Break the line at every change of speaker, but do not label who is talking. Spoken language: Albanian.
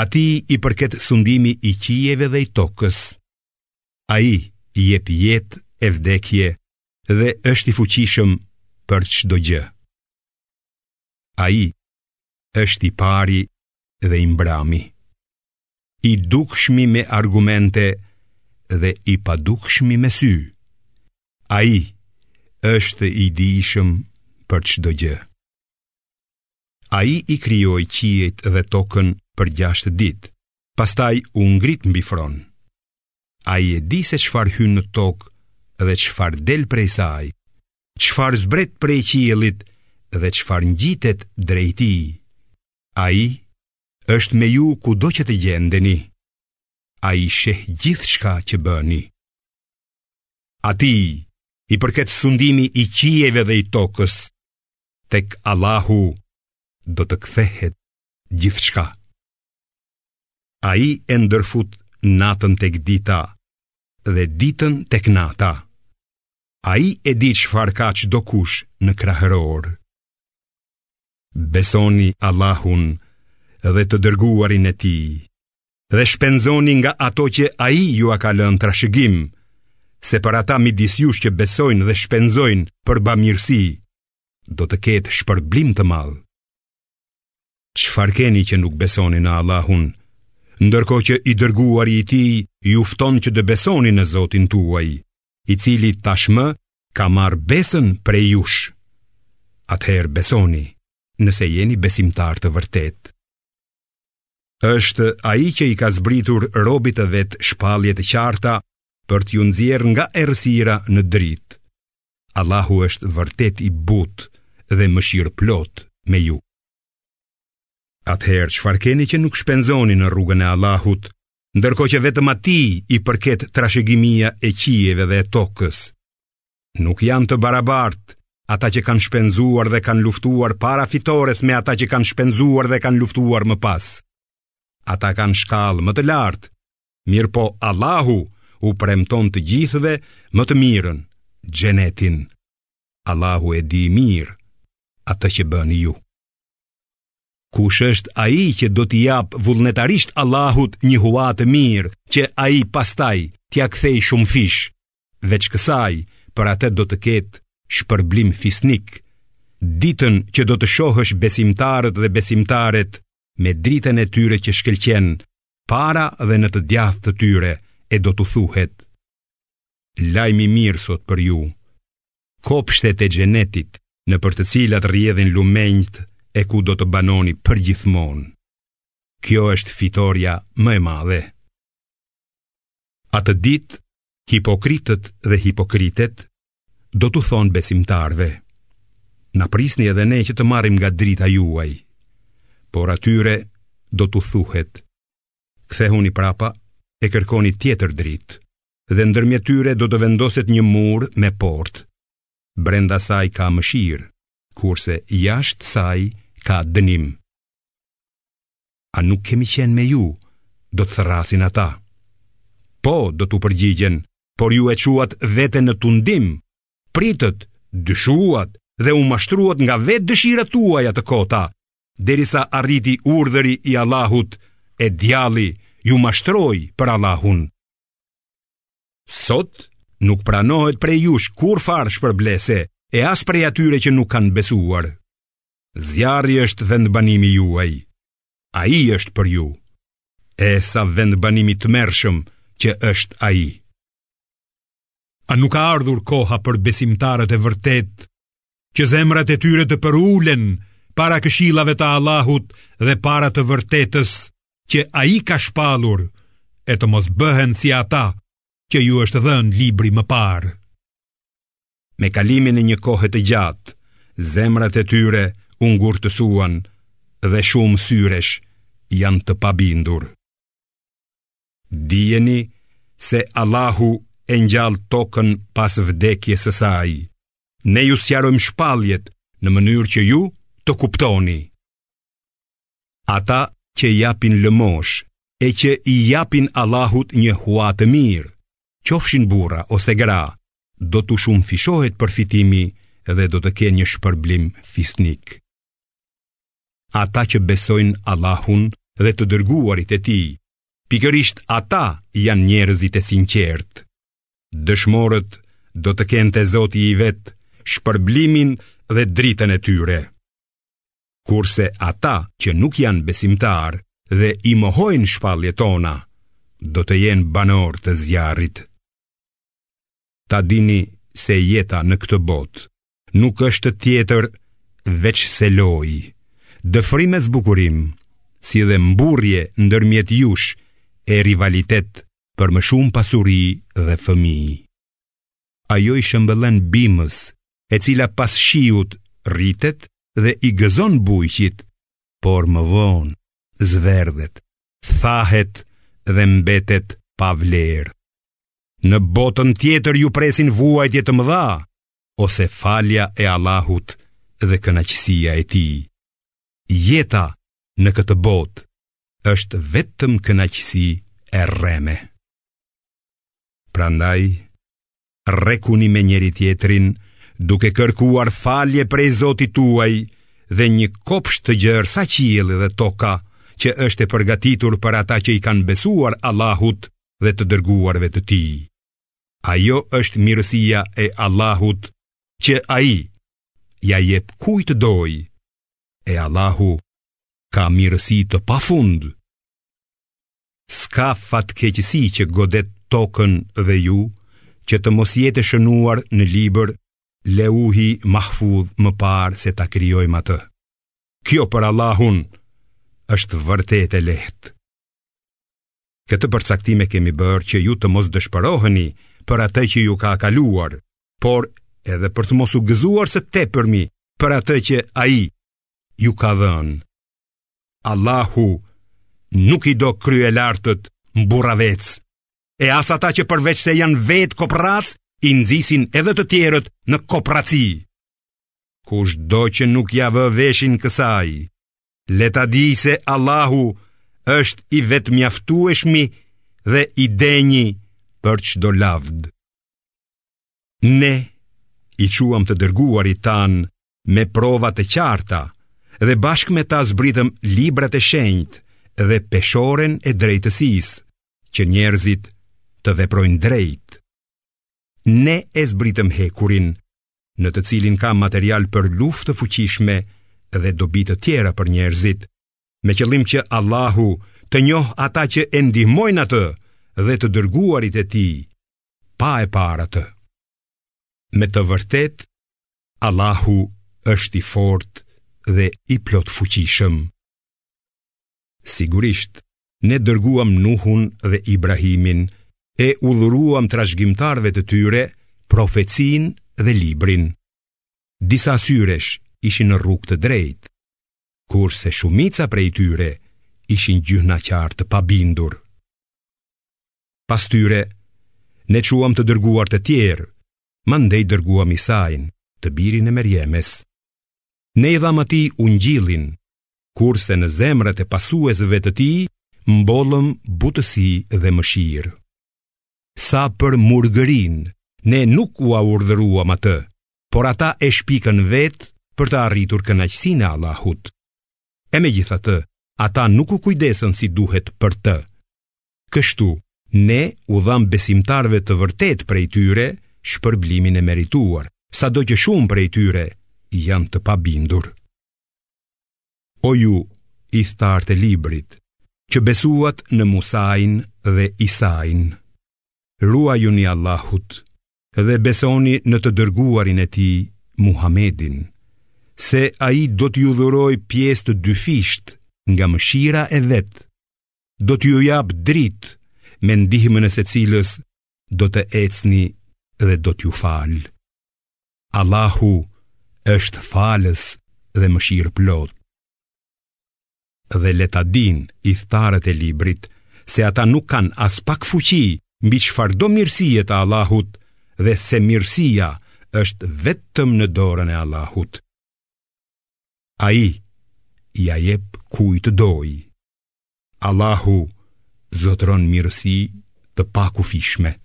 Atij i përket sundimi i qiejve dhe i tokës. Ai jep jetë e vdekje dhe është i fuqishëm për çdo gjë. Ai është i pari dhe i mbrami. I dukshmi me argumente dhe i padukshmi me sy. Ai është i dijshëm për çdo gjë. Ai i krijoi qiejt dhe tokën për gjashtë ditë, pastaj u ngrit mbi fron. Ai e di se çfarë hyn në tokë dhe çfarë del prej saj, çfarë zbret prej qiellit dhe çfarë ngjitet drejt tij. Ai është me ju kudo që të gjendeni, ai sheh gjithçka që bëni. Atij i përket sundimi i qiejve dhe i tokës, tek Allahu do të kthehet gjithçka. Ai e ndërfut natën tek dita dhe ditën tek nata. Ai e di çfarë ka çdokush në krahëror. Besoni Allahun dhe të dërguarin e Tij. dhe shpenzoni nga ato që ai jua ka lënë trashëgim, se për ata midis jush që besojnë dhe shpenzojnë për bamirësi, do të ketë shpërblim të madh. Çfarë keni që nuk besoni në Allahun, ndërkohë që i dërguari i tij ju fton që të besoni në Zotin tuaj, i cili tashmë ka marrë besën prej jush. Atëherë besoni, nëse jeni besimtarë të vërtetë. Është ai që i ka zbritur robit të vet shpallje të qarta për t'ju nxjerrë nga errësira në dritë. Allahu është vërtet i butë dhe mëshirëplotë me ju. Atëherë çfarë keni që nuk shpenzoni në rrugën e Allahut, ndërkohë që vetëm atij i përket trashëgimia e qiejve dhe e tokës? Nuk janë të barabartë ata që kanë shpenzuar dhe kanë luftuar para fitores me ata që kanë shpenzuar dhe kanë luftuar më pas. Ata kanë shkallë më të lartë, mirëpo Allahu u premton të gjithëve më të mirën, xhenetin. Allahu e di mirë atë që bëni ju. Kush është ai që do t'i japë vullnetarisht Allahut një hua të mirë, që ai pastaj t'ia kthejë shumëfish, veç kësaj, për atë do të ketë shpërblim fisnik. Ditën që do t'i shohësh besimtarët dhe besimtaret me dritën e tyre që shkëlqen para dhe në të djathtë të tyre e do t'u thuhet. Lajm i mirë sot për ju. kopshtet e xhenetit nëpër të cilat rrjedhin lumenjtë e ku do të banoni përgjithmonë. Kjo është fitorja më e madhe. Atë ditë, hipokritët dhe hipokritet do t'u thonë besimtarëve. Na prisni edhe ne që të marrim nga drita juaj, por atyre do t'u thuhet. Kthehuni prapa e kërkoni tjetër dritë. dhe ndërmjet tyre do të vendoset një mur me portë. Brenda saj ka mëshirë, kurse jashtë saj ka dënim. A nuk kemi qenë me ju, do të thërrasin ata. Po, do t'u përgjigjen, por ju e çuat veten në tundim, pritët, dyshuat dhe u mashtruat nga vetë dëshirat tuaja të kota, derisa arriti urdhri i Allahut e djalli ju mashtroi për Allahun Sot nuk pranohet prej jush kurrfarë shpërblese e as prej atyre që nuk kanë besuar. Zjarri është vendbanimi juaj, ai është për ju, e sa vendbanim i tmerrshëm që është ai. A nuk ka ardhur koha për besimtarët e vërtetë që zemrat e tyre të përulen para këshillave të Allahut dhe para të vërtetës që ai ka shpallur e të mos bëhen si ata që u është dhënë libri më parë. Me kalimin e një kohe të gjatë, zemrat e tyre u ngurtësuan dhe shumë syresh janë të pabindur. Dijeni se Allahu e ngjall tokën pas vdekjes së saj. Ne ju sqarojmë shpalljet në mënyrë që ju të kuptoni. Ata që japin lëmoshë e që i japin Allahut një hua të mirë, qofshin burra ose gra, do t'u shumëfishohet përfitimi dhe do të kenë një shpërblim fisnik. Ata që besojnë Allahun dhe të dërguarit e tij, pikërisht ata janë njerëzit e sinqertë. Dëshmorët do të kenë te Zoti i vet shpërblimin dhe dritën e tyre. Kurse ata që nuk janë besimtarë dhe i mohojnë shpalljet tona, do të jenë banorë të zjarrit. Ta dini se jeta në këtë botë nuk është tjetër veçse lojë, dëfrim e zbukurim, si dhe mburrje ndërmjet jush e rivalitet për më shumë pasuri dhe fëmijë. Ajo i shëmbëllen bimës, e cila pas shiut rritet dhe i gëzon bujqit, por më vonë zverdhet, thahet dhe mbetet pa vlerë. Në botën tjetër ju presin vuajtje të mëdha, ose falja e Allahut dhe kënaqësia e tij. Jeta në këtë botë është vetëm kënaqësi e rreme. Prandaj, rrekuni me njëri-tjetrin duke kërkuar falje prej Zotit tuaj dhe një kopsh të gjerë sa qielli dhe toka që është e përgatitur për ata që i kanë besuar Allahut dhe të dërguarve të tij. Ajo është mirësia e Allahut që ai ia jep kujt të dojë, e Allahu ka mirësi të pafund. S'ka fatkeqësi që godet tokën dhe ju, që të mos jetë e shënuar në libër, leuhi mahfudh më parë se ta krijojmë atë. Kjo për Allahun është vërtet e lehtë. Këtë përcaktim e kemi bërë që ju të mos dëshpëroheni për atë që ju ka kaluar, por edhe për të mos u gëzuar së tepërmi për atë që ai ju ka dhënë. Allahu nuk i do kryelartët mburravecë, e as ata që përveçse janë vetë koprracë, i nxisin edhe të tjerët në koprraci. Kushdo që nuk ia vë veshin kësaj, Le ta dijë se Allahu është i vetëmjaftueshmi dhe i denji për çdo lavd. Ne i çuam të dërguarit tanë me prova të qarta dhe bashkë me ta zbritëm librat e shenjtë dhe peshoren e drejtësisë që njerëzit të veprojnë drejt. Ne e zbritëm hekurin, në të cilin ka material për luftë të fuqishme dhe dobi të tjera për njerëzit, me qëllim që Allahu të njohë ata që e ndihmojnë atë dhe të dërguarit e tij, pa e parë atë. Me të vërtetë, Allahu është i fortë dhe i plotfuqishëm. Sigurisht, ne dërguam Nuhun dhe Ibrahimin e u dhuruam trashëgimtarëve të tyre profecinë dhe librin. Disa syresh ishin në rrugë të drejtë, kurse shumica prej tyre ishin gjynahqarë të pabindur. Pas tyre, ne çuam të dërguar të tjerë, mandej dërguam Isain, të birin e Merjemes. Ne i dhamë atij Ungjillin kurse në zemrat e pasuesve të tij mbollëm butësi dhe mëshirë. Sa për murgërinë, ne nuk ua urdhëruam atë, por ata e shpikën vetë për të arritur kënaqësinë e Allahut. E megjithatë, ata nuk u kujdesën si duhet për të. Kështu, ne u dhamë besimtarëve të vërtetë prej tyre shpërblimin e merituar, sado që shumë prej tyre janë të pabindur. O ju, ithtarë të librit, që besuat në Musain dhe Isain, ruajuni Allahut dhe besoni në të dërguarin e tij, Muhamedin, se ai do t'ju dhurojë pjesë të dyfishtë nga mëshira e vet, do t'ju japë dritë me ndihmën e së cilës do të ecni dhe do t'ju falë. Allahu është falës dhe mëshirëplotë. Dhe le ta dinë ithtarët e librit se ata nuk kanë aspak fuqi mbi çfarëdo mirësie të Allahut dhe se mirësia është vetëm në dorën e Allahut. Ai ia jep kujt të dojë. Allahu zotëron mirësi të pakufishme.